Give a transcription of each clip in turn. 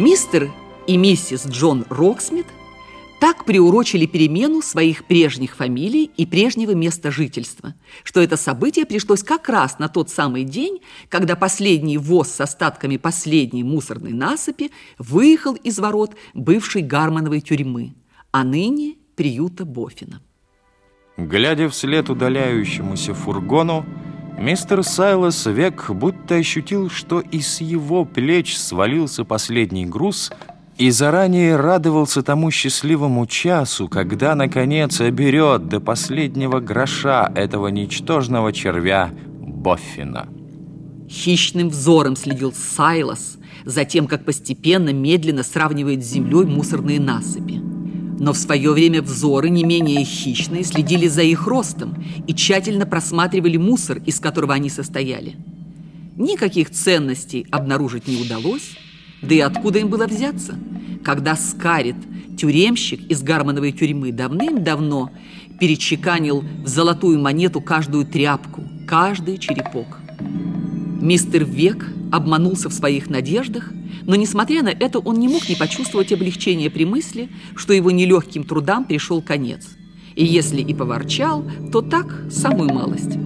Мистер и миссис Джон Роксмит так приурочили перемену своих прежних фамилий и прежнего места жительства, что это событие пришлось как раз на тот самый день, когда последний воз с остатками последней мусорной насыпи выехал из ворот бывшей Гармоновой тюрьмы, а ныне приюта Боффина. Глядя вслед удаляющемуся фургону, мистер Сайлас Вегг будто ощутил, что и с его плеч свалился последний груз – и заранее радовался тому счастливому часу, когда, наконец, оберет до последнего гроша этого ничтожного червя Боффина. Хищным взором следил Сайлос за тем, как постепенно, медленно сравнивает с землей мусорные насыпи. Но в свое время взоры не менее хищные следили за их ростом и тщательно просматривали мусор, из которого они состояли. Никаких ценностей обнаружить не удалось, да и откуда им было взяться? Когда Скарит, тюремщик из Гармановой тюрьмы, давным-давно перечеканил в золотую монету каждую тряпку, каждый черепок. Мистер Век обманулся в своих надеждах, но, несмотря на это, он не мог не почувствовать облегчения при мысли, что его нелегким трудам пришел конец. И если и поворчал, то так, самую малость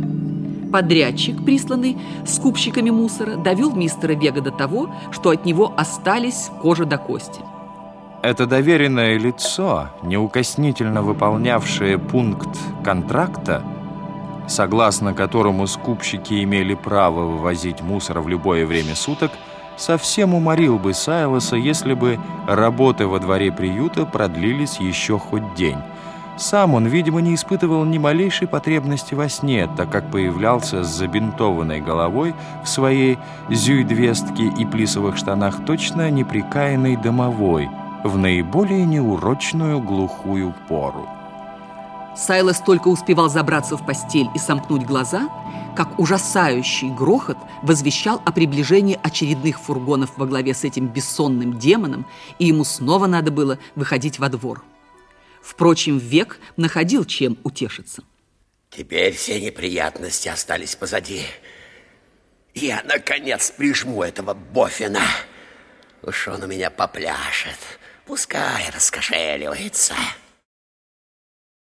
подрядчик, присланный скупщиками мусора, довел мистера Вега до того, что от него остались кожа до кости. Это доверенное лицо, неукоснительно выполнявшее пункт контракта, согласно которому скупщики имели право вывозить мусор в любое время суток, совсем уморил бы Сайлоса, если бы работы во дворе приюта продлились еще хоть день. Сам он, видимо, не испытывал ни малейшей потребности во сне, так как появлялся с забинтованной головой в своей зюйдвестке и плисовых штанах точно неприкаянный домовой в наиболее неурочную глухую пору. Сайлос только успевал забраться в постель и сомкнуть глаза, как ужасающий грохот возвещал о приближении очередных фургонов во главе с этим бессонным демоном, и ему снова надо было выходить во двор. Впрочем, век находил чем утешиться. Теперь все неприятности остались позади. Я, наконец, прижму этого Бофина. Уж он у меня попляшет. Пускай раскошеливается.